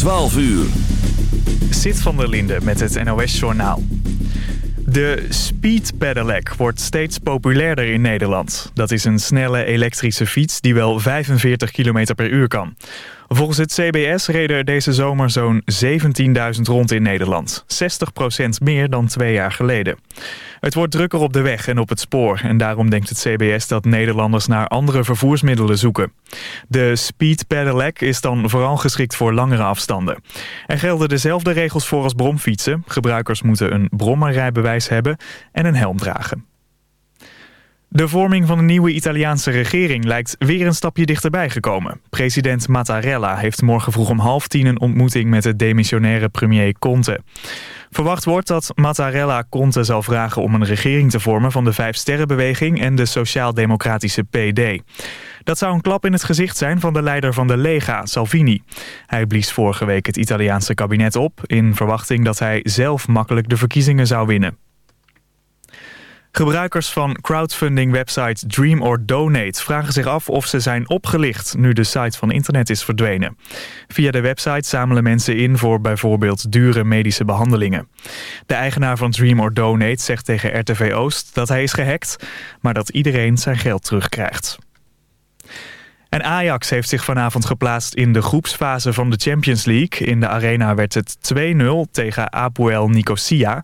12 uur. Zit van der Linde met het NOS-journaal. De Speed Pedelec wordt steeds populairder in Nederland. Dat is een snelle elektrische fiets die wel 45 km per uur kan. Volgens het CBS reden er deze zomer zo'n 17.000 rond in Nederland. 60% meer dan twee jaar geleden. Het wordt drukker op de weg en op het spoor. En daarom denkt het CBS dat Nederlanders naar andere vervoersmiddelen zoeken. De Speed Pedelec is dan vooral geschikt voor langere afstanden. Er gelden dezelfde regels voor als bromfietsen. Gebruikers moeten een brommerrijbewijs hebben en een helm dragen. De vorming van een nieuwe Italiaanse regering lijkt weer een stapje dichterbij gekomen. President Mattarella heeft morgen vroeg om half tien een ontmoeting met de demissionaire premier Conte. Verwacht wordt dat Mattarella Conte zal vragen om een regering te vormen van de Vijf Sterrenbeweging en de Sociaal-Democratische PD. Dat zou een klap in het gezicht zijn van de leider van de Lega, Salvini. Hij blies vorige week het Italiaanse kabinet op in verwachting dat hij zelf makkelijk de verkiezingen zou winnen. Gebruikers van crowdfunding-website Dream or Donate vragen zich af of ze zijn opgelicht nu de site van internet is verdwenen. Via de website zamelen mensen in voor bijvoorbeeld dure medische behandelingen. De eigenaar van Dream or Donate zegt tegen RTV Oost dat hij is gehackt, maar dat iedereen zijn geld terugkrijgt. En Ajax heeft zich vanavond geplaatst in de groepsfase van de Champions League. In de arena werd het 2-0 tegen Apoel Nicosia.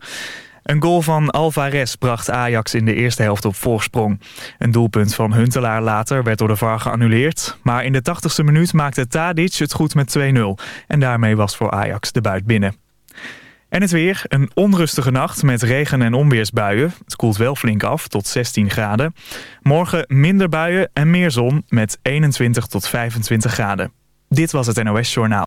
Een goal van Alvarez bracht Ajax in de eerste helft op voorsprong. Een doelpunt van Huntelaar later werd door de VAR geannuleerd. Maar in de 80ste minuut maakte Tadic het goed met 2-0. En daarmee was voor Ajax de buit binnen. En het weer, een onrustige nacht met regen- en onweersbuien. Het koelt wel flink af, tot 16 graden. Morgen minder buien en meer zon met 21 tot 25 graden. Dit was het NOS Journaal.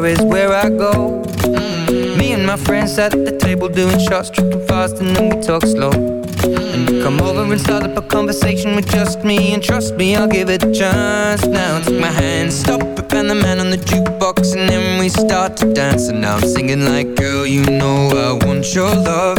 Bar is where I go. Mm. Me and my friends at the table doing shots, tripping fast, and then we talk slow. And you come over and start up a conversation with just me, and trust me, I'll give it a chance. Now take my hand, stop it, and the man on the jukebox, and then we start to dance. And now I'm singing like, girl, you know I want your love.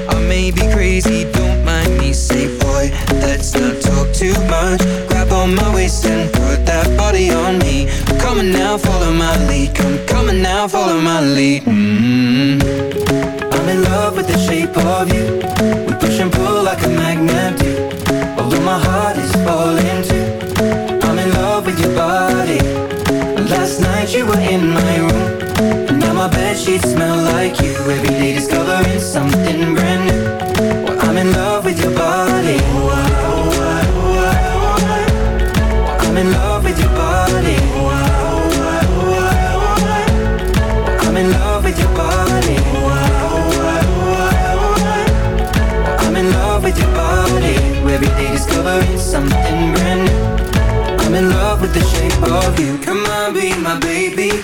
May be crazy, don't mind me. Say, boy, let's not talk too much. Grab on my waist and put that body on me. Come on now, follow my lead. Come, on now, follow my lead. Mm -hmm. I'm in love with the shape of you. We push and pull like a magnet do. Although my heart is falling too. I'm in love with your body. Last night you were in my room. And now my bed sheets smell like you.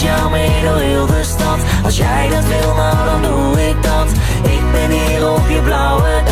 Jouw jou mee heel de stad. Als jij dat wil, nou dan doe ik dat. Ik ben hier op je blauwe dag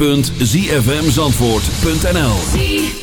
www.zfmzandvoort.nl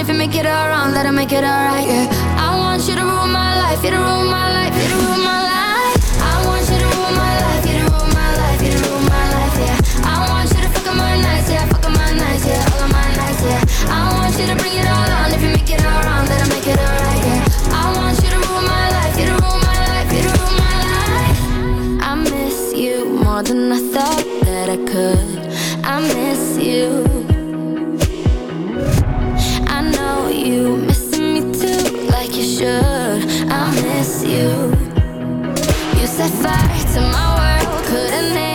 if you make it all wrong, let her make it all right, yeah. I want you to rule my life, you to rule my life. fire to my world, couldn't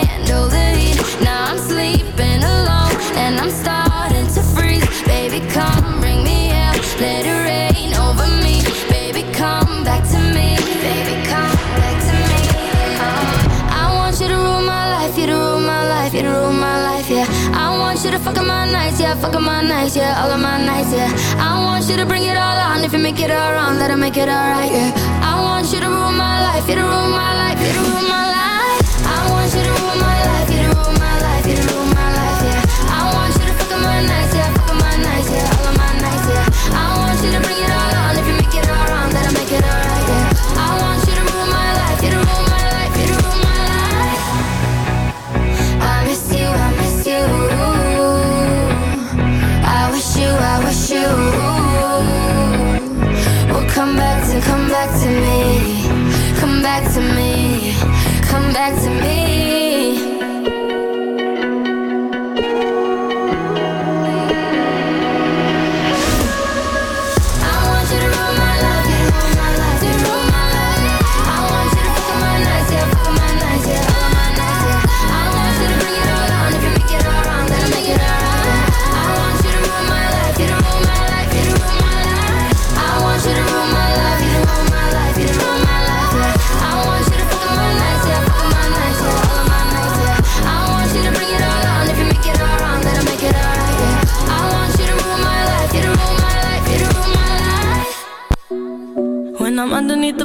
all of my nights, yeah, all of my nights, yeah. I want you to bring it all on. If you make it all wrong, that'll make it all right, yeah. I want you to rule my life, you to rule my life, you to rule my life. I want you to rule my life. come back to me.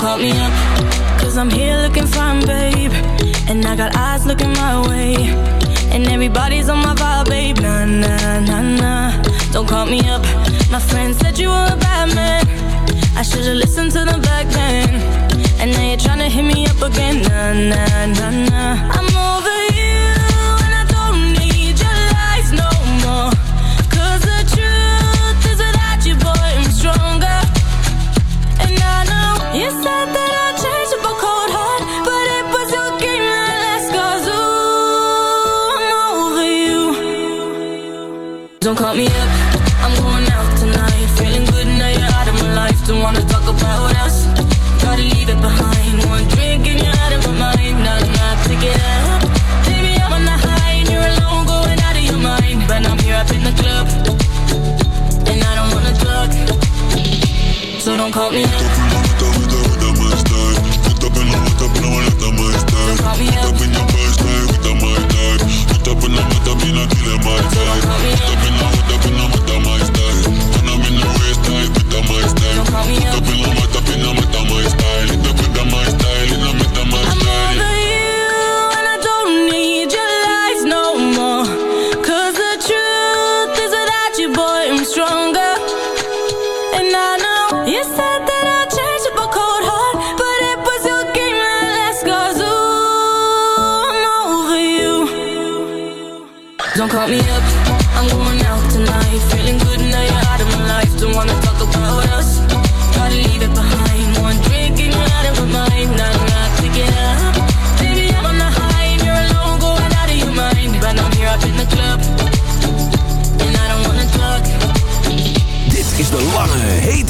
Call me up. Cause I'm here looking fine, babe. And I got eyes looking my way. And everybody's on my vibe, babe. Nah, nah, nah, nah. Don't call me up. My friend said you were a bad man. I should've listened to the back then. And now you're trying to hit me up again. Nah, nah, nah, nah. I'm over you And I don't need your lies no more. The truth is without you, boy, I'm stronger. And I know you're don't call me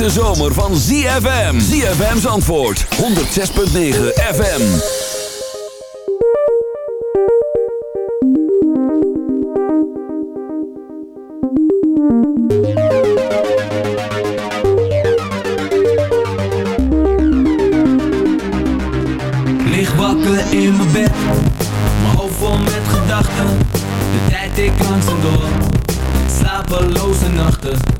hete zomer van ZFM. ZFM's antwoord 106.9 FM. Lig wakker in mijn bed, mijn hoofd vol met gedachten. De tijd ik langzaam door, slapeloze nachten.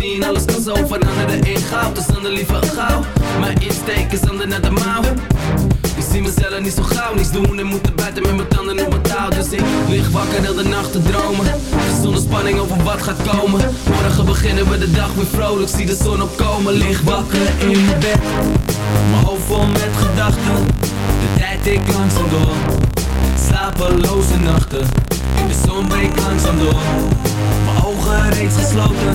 Alles kan zo veranderen in goud. Dus dan de liever gauw. Mijn insteek is ander naar de mouw. Ik zie mezelf niet zo gauw, niets doen en moeten buiten met mijn tanden op mijn touw. Dus ik lig wakker heel de nacht te dromen. Zonder spanning over wat gaat komen. Morgen beginnen we de dag weer vrolijk, zie de zon opkomen. Lig wakker in mijn bed, mijn hoofd vol met gedachten. De tijd ik langzaam door, slapeloze nachten. De zon breekt langzaam door, mijn ogen reeds gesloten.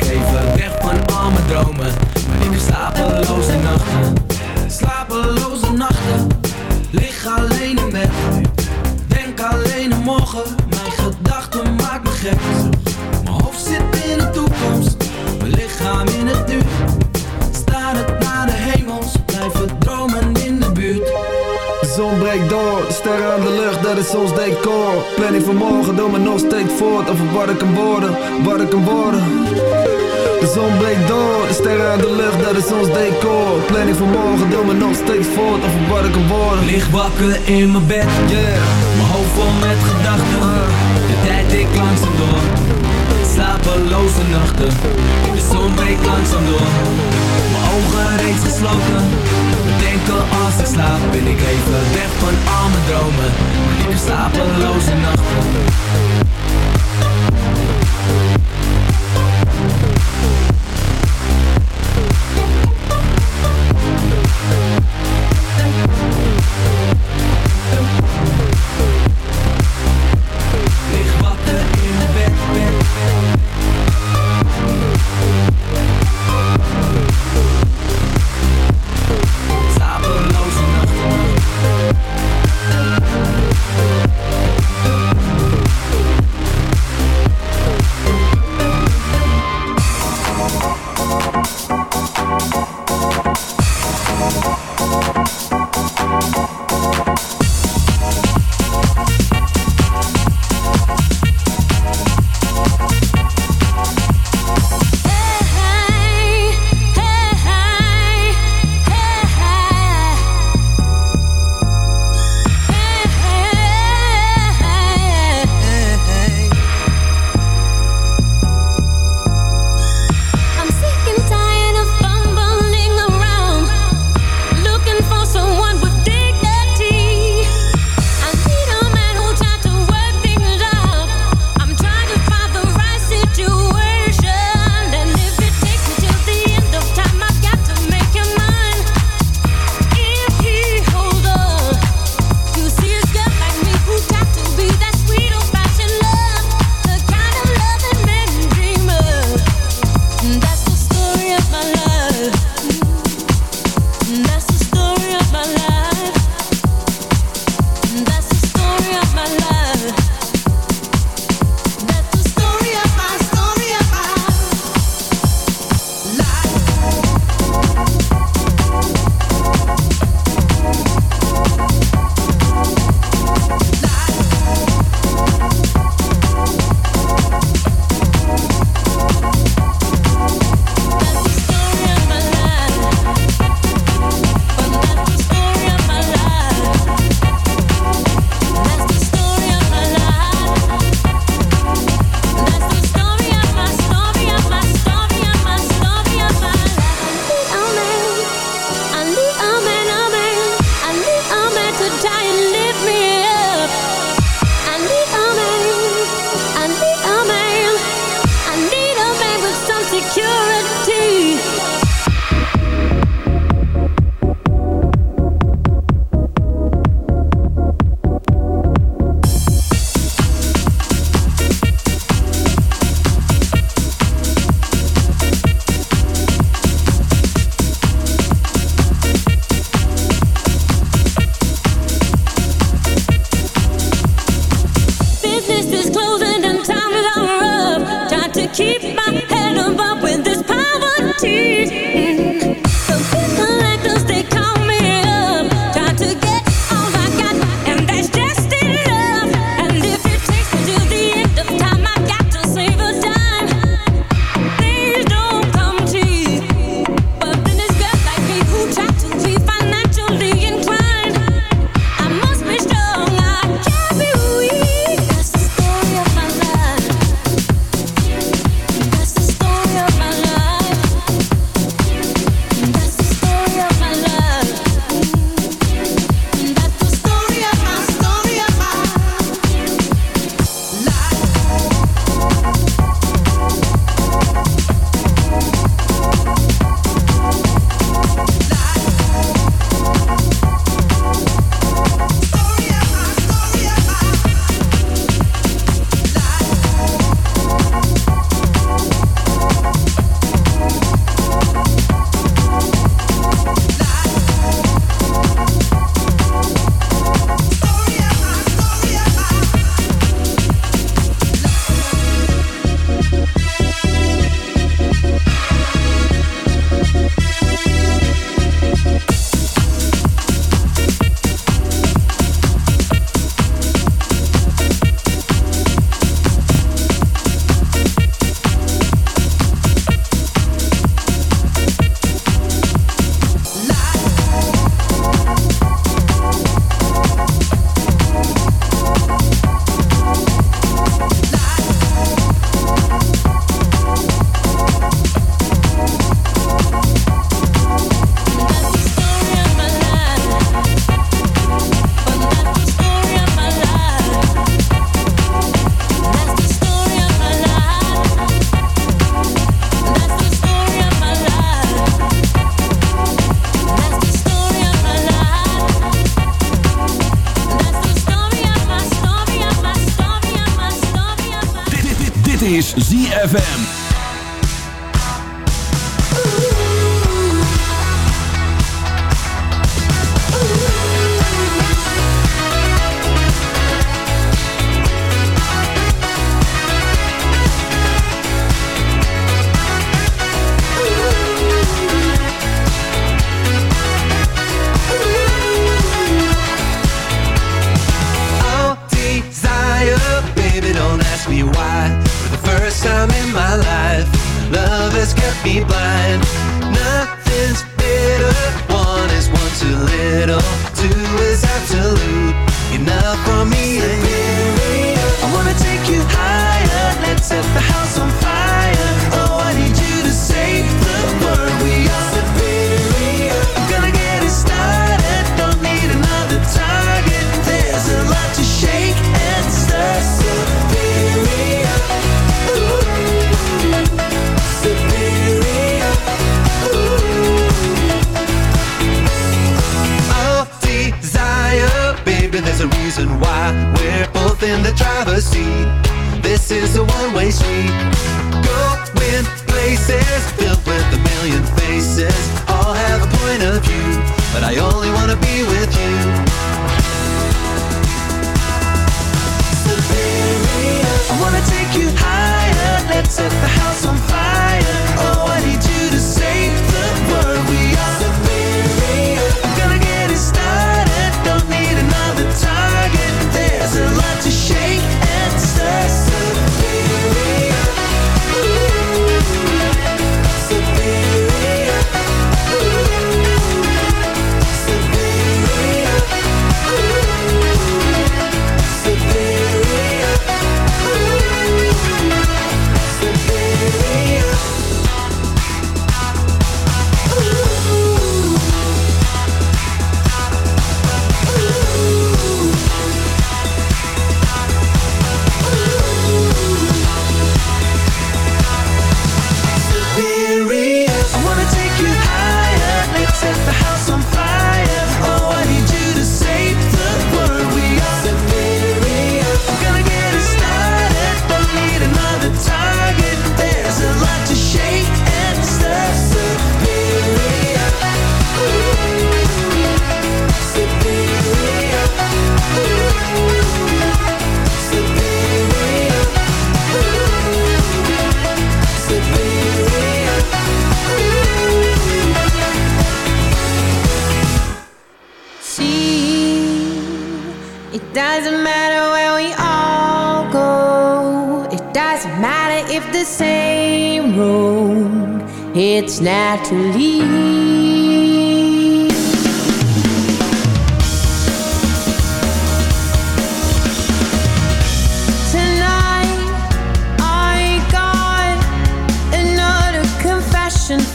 dat is ons decor. Planning van morgen, doe me nog steeds voort. Over wat ik kan worden, wat ik kan worden. De zon breekt door, de sterren aan de lucht, dat is ons decor. Planning van morgen, doe me nog steeds voort. Over wat ik kan worden. Lig wakker in mijn bed, yeah. Mijn hoofd vol met gedachten. De tijd ik langzaam door Slapeloze nachten. De zon breekt langzaam door. Mijn ogen reeds gesloten. Bedenken als ik slaap Ben ik even weg van al mijn dromen. Heb slapeloze nachten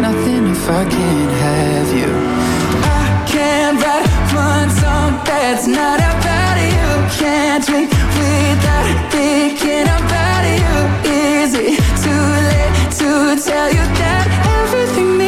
nothing if I can't have you. I can't write one song that's not about you. Can't drink without thinking about you. Is it too late to tell you that everything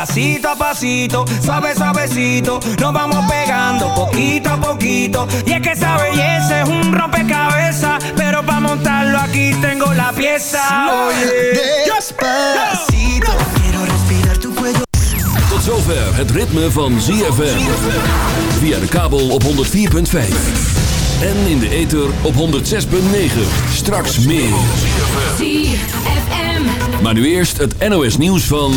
Pasito a pasito, suave, suavecito, nos vamos pegando poquito a poquito. Y es que esa belleza es un rompecabezas, pero para montarlo aquí tengo la pieza. Oye, Despacito, quiero respirar tu cuello. Tot zover het ritme van ZFM. Via de kabel op 104.5. En in de ether op 106.9. Straks meer. ZFM. Maar nu eerst het NOS nieuws van...